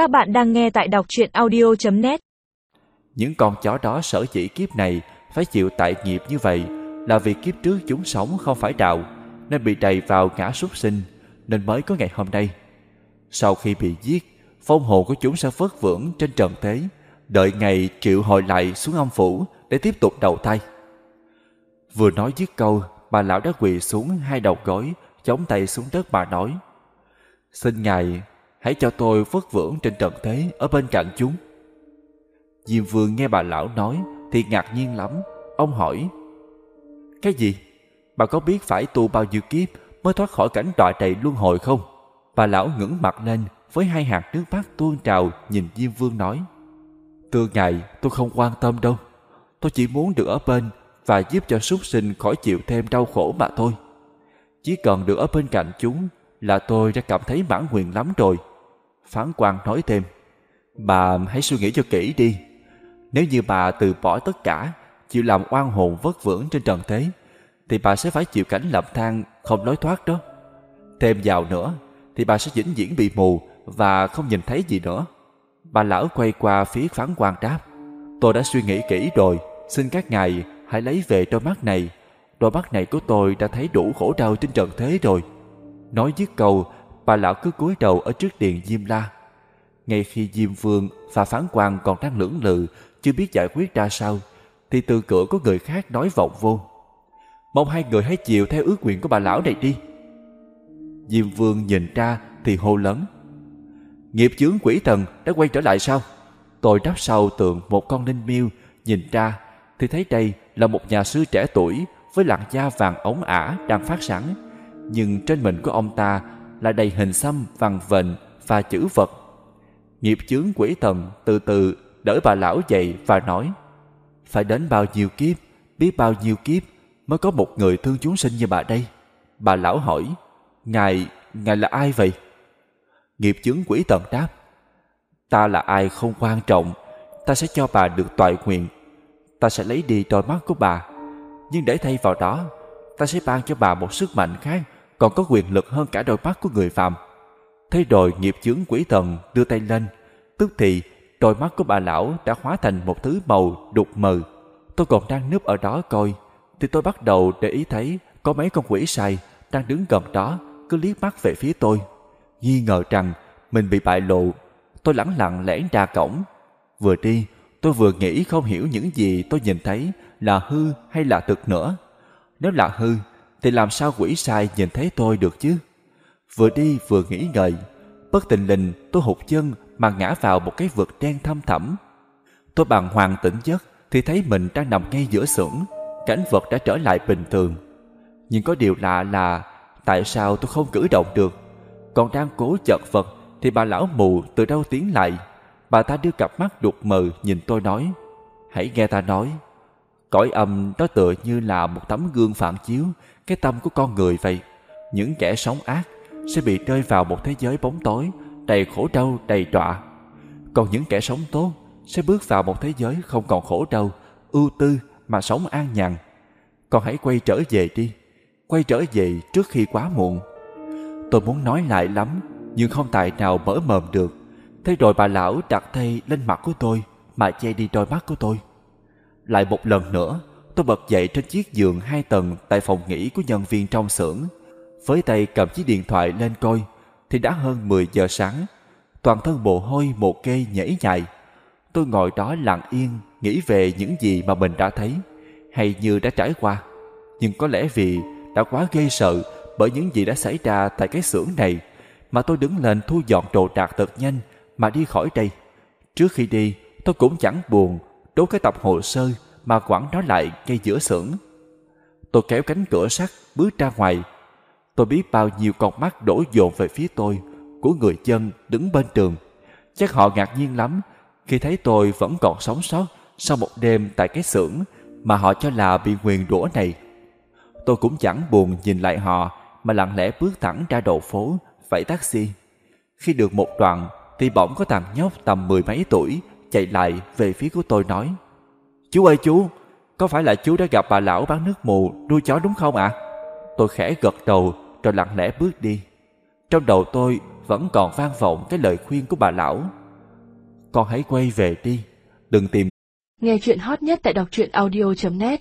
Các bạn đang nghe tại đọc truyện audio.net Những con chó đó sở dĩ kiếp này phải chịu tại nghiệp như vậy là vì kiếp trước chúng sống không phải đạo nên bị đầy vào ngã súc sinh nên mới có ngày hôm nay. Sau khi bị giết, phong hồn của chúng sẽ vất vưởng trên trần thế, đợi ngày triệu hồi lại xuống âm phủ để tiếp tục đầu thai. Vừa nói dứt câu, bà lão đã quỳ xuống hai đầu gối, chống tay xuống đất bà nói. Xin Ngài, hãy cho tôi vất vưởng trên trần thế ở bên cạnh chúng. Diêm Vương nghe bà lão nói thì ngạc nhiên lắm. Ông hỏi, Cái gì? Bà có biết phải tu bao nhiêu kiếp mới thoát khỏi cảnh đọa đầy luân hồi không? Bà lão ngẩng mặt lên với hai hạt nước mắt tuôn trào nhìn Diêm Vương nói, từ ngày tôi không quan tâm đâu. Tôi chỉ muốn được ở bên và giúp cho súc sinh khỏi chịu thêm đau khổ mà thôi. Chỉ cần được ở bên cạnh chúng là tôi đã cảm thấy mãn nguyện lắm rồi. Phán quan nói thêm, bà hãy suy nghĩ cho kỹ đi. Nếu như bà từ bỏ tất cả, chịu làm oan hồn vất vưởng trên trần thế, thì bà sẽ phải chịu cảnh lầm than không lối thoát đó. Thêm vào nữa, thì bà sẽ vĩnh viễn bị mù và không nhìn thấy gì nữa. Bà lão quay qua phía phán quan đáp, tôi đã suy nghĩ kỹ rồi, xin các ngài hãy lấy về đôi mắt này. Đôi mắt này của tôi đã thấy đủ khổ đau trên trần thế rồi. Nói dứt câu, bà lão cứ cúi đầu ở trước điện Diêm La. Ngay khi Diêm Vương và phán quan còn đang lưỡng lự, chưa biết giải quyết ra sao, thì từ cửa có người khác nói vọng vô. Mong hai người hãy chịu theo ước nguyện của bà lão này đi. Diêm Vương nhìn ra thì hô lớn. Nghiệp chướng quỷ thần đã quay trở lại sao? Tôi đắp sau tượng một con linh miêu, nhìn ra thì thấy đây là một nhà sư trẻ tuổi với làn da vàng ống ả đang phát sáng. Nhưng trên mình của ông ta là đầy hình xăm vằn vện và chữ vật. Nghiệp chướng quỷ thần từ từ đỡ bà lão dậy và nói Phải đến bao nhiêu kiếp, biết bao nhiêu kiếp mới có một người thương chúng sinh như bà đây. Bà lão hỏi Ngài, Ngài là ai vậy? Nghiệp chướng quỷ thần đáp Ta là ai không quan trọng Ta sẽ cho bà được toại nguyện Ta sẽ lấy đi đôi mắt của bà Nhưng để thay vào đó Ta sẽ ban cho bà một sức mạnh khác còn có quyền lực hơn cả đôi mắt của người phạm Thế rồi nghiệp chướng quỷ thần đưa tay lên Tức thì đôi mắt của bà lão đã hóa thành một thứ màu đục mờ Tôi còn đang núp ở đó coi Thì tôi bắt đầu để ý thấy Có mấy con quỷ sai đang đứng gần đó Cứ liếc mắt về phía tôi nghi ngờ rằng mình bị bại lộ. Tôi lẳng lặng lẻn ra cổng. Vừa đi, tôi vừa nghĩ không hiểu những gì tôi nhìn thấy là hư hay là thực nữa. Nếu là hư, thì làm sao quỷ sai nhìn thấy tôi được chứ? Vừa đi vừa nghĩ ngợi, bất tình lình tôi hụt chân mà ngã vào một cái vực đen thâm thẳm. Tôi bằng hoàng tỉnh giấc thì thấy mình đang nằm ngay giữa xưởng, cảnh vật đã trở lại bình thường. Nhưng có điều lạ là tại sao tôi không cử động được? còn đang cố chật vật thì bà lão mù từ đâu tiến lại bà ta đưa cặp mắt đục mờ nhìn tôi nói hãy nghe ta nói cõi âm đó tựa như là một tấm gương phản chiếu, cái tâm của con người vậy. Những kẻ sống ác sẽ bị rơi vào một thế giới bóng tối, đầy khổ đau, đầy đọa. Còn những kẻ sống tốt sẽ bước vào một thế giới không còn khổ đau, ưu tư mà sống an nhàn. Con hãy quay trở về đi, quay trở về trước khi quá muộn. Tôi muốn nói lại lắm, Nhưng không tài nào mở mồm được. Thế rồi bà lão đặt tay lên mặt của tôi, Mà che đi đôi mắt của tôi. Lại một lần nữa Tôi bật dậy trên chiếc giường hai tầng Tại phòng nghỉ của nhân viên trong xưởng. Với tay cầm chiếc điện thoại lên coi Thì đã hơn 10 giờ sáng. Toàn thân mồ hôi một kê nhảy nhại. Tôi ngồi đó lặng yên Nghĩ về những gì mà mình đã thấy Hay như đã trải qua. Nhưng có lẽ vì đã quá gây sợ bởi những gì đã xảy ra tại cái xưởng này mà tôi đứng lên thu dọn đồ đạc thật nhanh mà đi khỏi đây. Trước khi đi, tôi cũng chẳng buồn đốt cái tập hồ sơ mà quẳng nó lại ngay giữa xưởng. Tôi kéo cánh cửa sắt bước ra ngoài. Tôi biết bao nhiêu con mắt đổ dồn về phía tôi của người dân đứng bên trường. Chắc họ ngạc nhiên lắm khi thấy tôi vẫn còn sống sót sau một đêm tại cái xưởng mà họ cho là bị nguyền rủa này. Tôi cũng chẳng buồn nhìn lại họ mà lặng lẽ bước thẳng ra đầu phố, vẫy taxi. Khi được một đoạn, thì bỗng có thằng nhóc tầm mười mấy tuổi chạy lại về phía của tôi nói Chú ơi chú, có phải là chú đã gặp bà lão bán nước mù nuôi chó đúng không ạ? Tôi khẽ gật đầu rồi lặng lẽ bước đi. Trong đầu tôi vẫn còn vang vọng cái lời khuyên của bà lão. con hãy quay về đi đừng tìm Nghe chuyện hot nhất tại đọc truyện audio.net